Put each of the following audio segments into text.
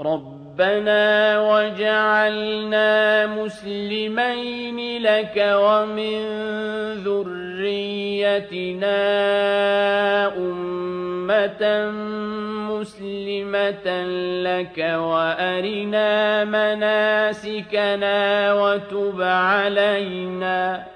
ربنا وجعلنا مسلمين لك ومن ذريتنا أمة مسلمة لك وأرنا مناسكنا وتب علينا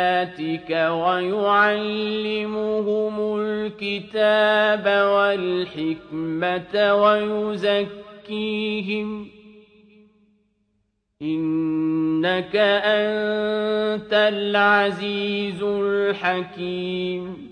آياتك ويعلمهم الكتاب والحكمة ويزكيهم إنك أنت العزيز الحكيم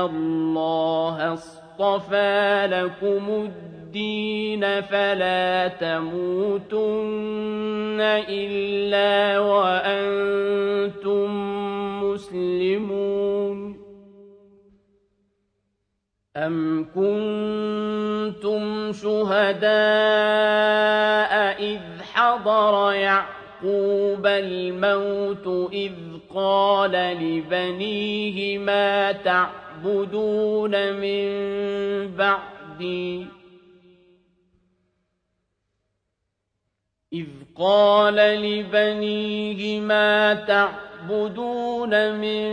الله اصطفى لكم الدين فلا تموتن إلا وأنتم مسلمون أم كنتم شهداء إذ حضر يعقوب الموت إذ قال لبنيه ما تعلمون تعبدون من بعدي. إذ قال لبنيه ما تعبدون من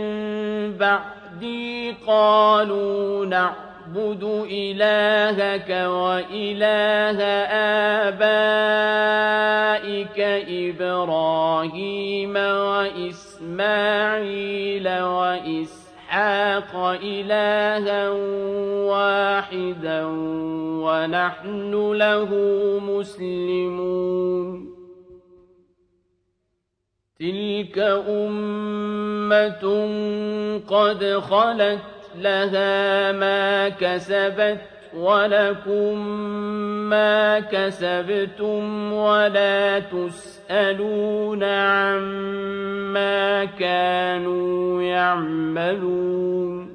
بعدي؟ قالوا نعبد إلهك وإله آبائك إبراهيم وإسماعيل وإسماعيل إسحاق إلها واحدا ونحن له مسلمون. تلك أمة قد خلت لها ما كسبت ولكم ما كسبتم ولا تسألون عما كانوا يعملون